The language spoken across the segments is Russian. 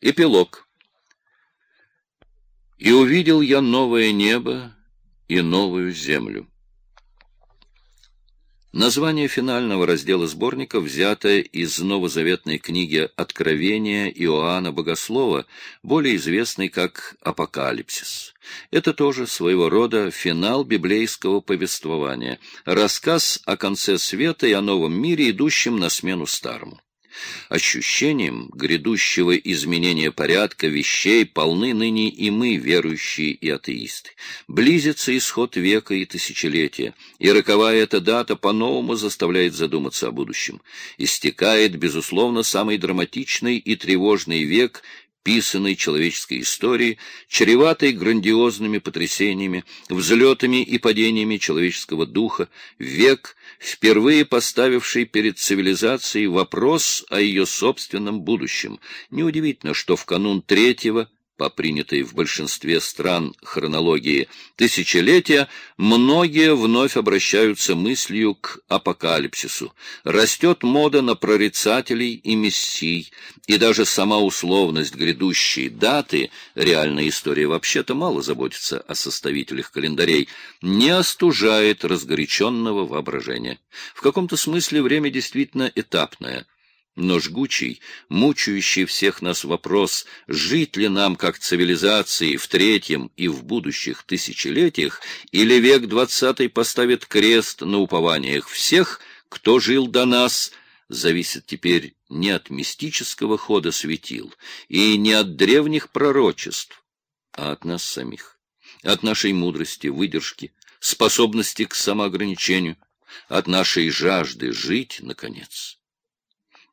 Эпилог. «И увидел я новое небо и новую землю». Название финального раздела сборника взято из новозаветной книги «Откровения Иоанна Богослова», более известной как «Апокалипсис». Это тоже своего рода финал библейского повествования, рассказ о конце света и о новом мире, идущем на смену старому. Ощущением грядущего изменения порядка вещей полны ныне и мы, верующие и атеисты. Близится исход века и тысячелетия, и роковая эта дата по-новому заставляет задуматься о будущем. Истекает, безусловно, самый драматичный и тревожный век писанной человеческой истории, чреватой грандиозными потрясениями, взлетами и падениями человеческого духа, век, впервые поставивший перед цивилизацией вопрос о ее собственном будущем. Неудивительно, что в канун третьего по принятой в большинстве стран хронологии тысячелетия, многие вновь обращаются мыслью к апокалипсису. Растет мода на прорицателей и мессий, и даже сама условность грядущей даты, реальная история вообще-то мало заботится о составителях календарей, не остужает разгоряченного воображения. В каком-то смысле время действительно этапное – но жгучий, мучающий всех нас вопрос, жить ли нам как цивилизации в третьем и в будущих тысячелетиях, или век двадцатый поставит крест на упованиях всех, кто жил до нас, зависит теперь не от мистического хода светил и не от древних пророчеств, а от нас самих, от нашей мудрости, выдержки, способности к самоограничению, от нашей жажды жить, наконец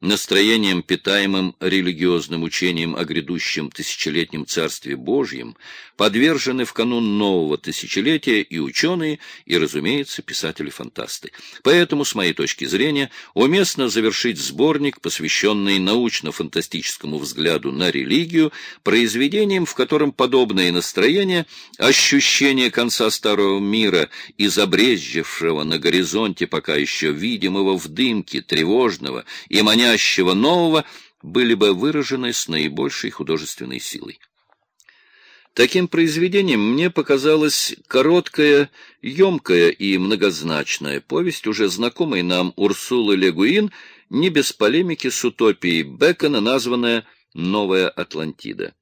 настроением, питаемым религиозным учением о грядущем тысячелетнем Царстве Божьем, подвержены в канун нового тысячелетия и ученые, и, разумеется, писатели-фантасты. Поэтому, с моей точки зрения, уместно завершить сборник, посвященный научно-фантастическому взгляду на религию, произведением, в котором подобное настроение, ощущение конца старого мира и забрезжившего на горизонте пока еще видимого в дымке, тревожного и манящего настоящего нового были бы выражены с наибольшей художественной силой. Таким произведением мне показалась короткая, емкая и многозначная повесть, уже знакомой нам Урсулы Легуин, не без полемики с утопией Бекона, названная «Новая Атлантида».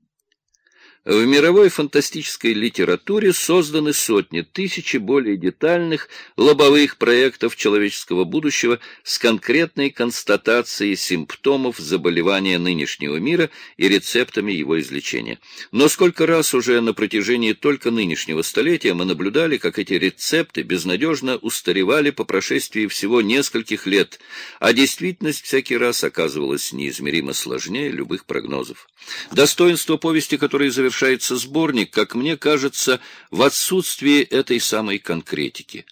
В мировой фантастической литературе созданы сотни, тысячи более детальных лобовых проектов человеческого будущего с конкретной констатацией симптомов заболевания нынешнего мира и рецептами его излечения. Но сколько раз уже на протяжении только нынешнего столетия мы наблюдали, как эти рецепты безнадежно устаревали по прошествии всего нескольких лет, а действительность всякий раз оказывалась неизмеримо сложнее любых прогнозов. Достоинство повести, которые завершаются завершается сборник, как мне кажется, в отсутствии этой самой конкретики.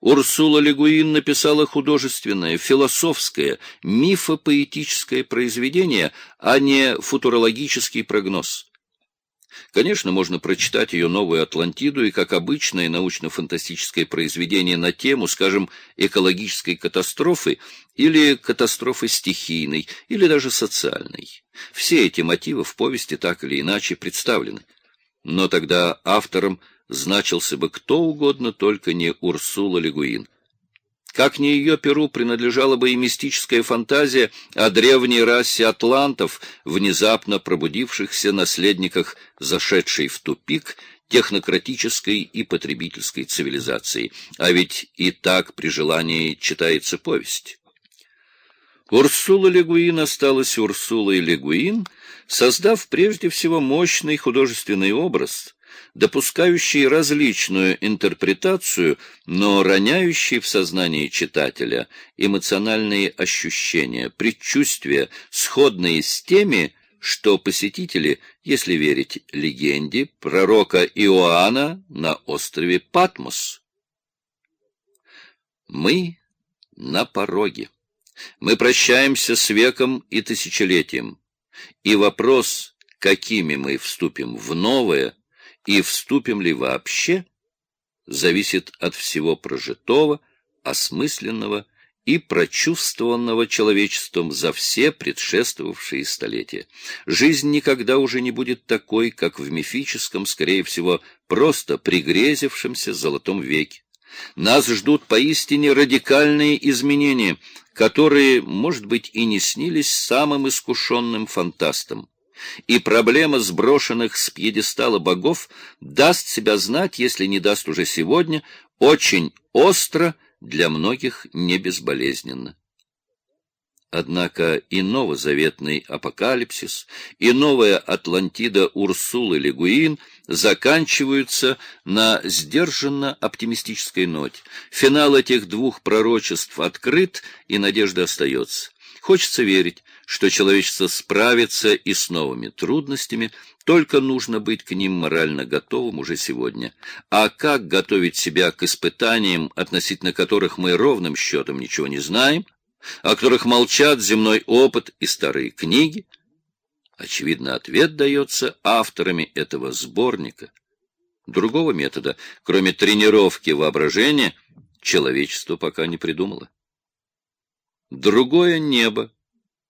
Урсула Легуин написала художественное, философское, мифопоэтическое произведение, а не футурологический прогноз. Конечно, можно прочитать ее «Новую Атлантиду» и как обычное научно-фантастическое произведение на тему, скажем, экологической катастрофы или катастрофы стихийной, или даже социальной. Все эти мотивы в повести так или иначе представлены. Но тогда автором значился бы кто угодно, только не Урсула Легуин. Как не ее перу принадлежала бы и мистическая фантазия о древней расе атлантов, внезапно пробудившихся наследниках, зашедшей в тупик технократической и потребительской цивилизации. А ведь и так при желании читается повесть. Урсула Легуин осталась Урсулой Легуин, создав прежде всего мощный художественный образ, допускающий различную интерпретацию, но роняющий в сознании читателя эмоциональные ощущения, предчувствия, сходные с теми, что посетители, если верить легенде, пророка Иоанна на острове Патмос. Мы на пороге. Мы прощаемся с веком и тысячелетием. И вопрос, какими мы вступим в новое, и вступим ли вообще, зависит от всего прожитого, осмысленного и прочувствованного человечеством за все предшествовавшие столетия. Жизнь никогда уже не будет такой, как в мифическом, скорее всего, просто пригрезившемся золотом веке. Нас ждут поистине радикальные изменения, которые, может быть, и не снились самым искушенным фантастам. И проблема сброшенных с пьедестала богов даст себя знать, если не даст уже сегодня, очень остро, для многих не безболезненно. Однако и новозаветный апокалипсис, и новая Атлантида Урсулы Легуин заканчиваются на сдержанно оптимистической ноте. Финал этих двух пророчеств открыт, и надежда остается. Хочется верить, что человечество справится и с новыми трудностями, только нужно быть к ним морально готовым уже сегодня. А как готовить себя к испытаниям, относительно которых мы ровным счетом ничего не знаем, о которых молчат земной опыт и старые книги? Очевидно, ответ дается авторами этого сборника. Другого метода, кроме тренировки воображения, человечество пока не придумало. Другое небо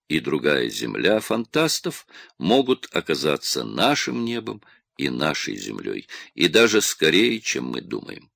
и другая земля фантастов могут оказаться нашим небом и нашей землей, и даже скорее, чем мы думаем.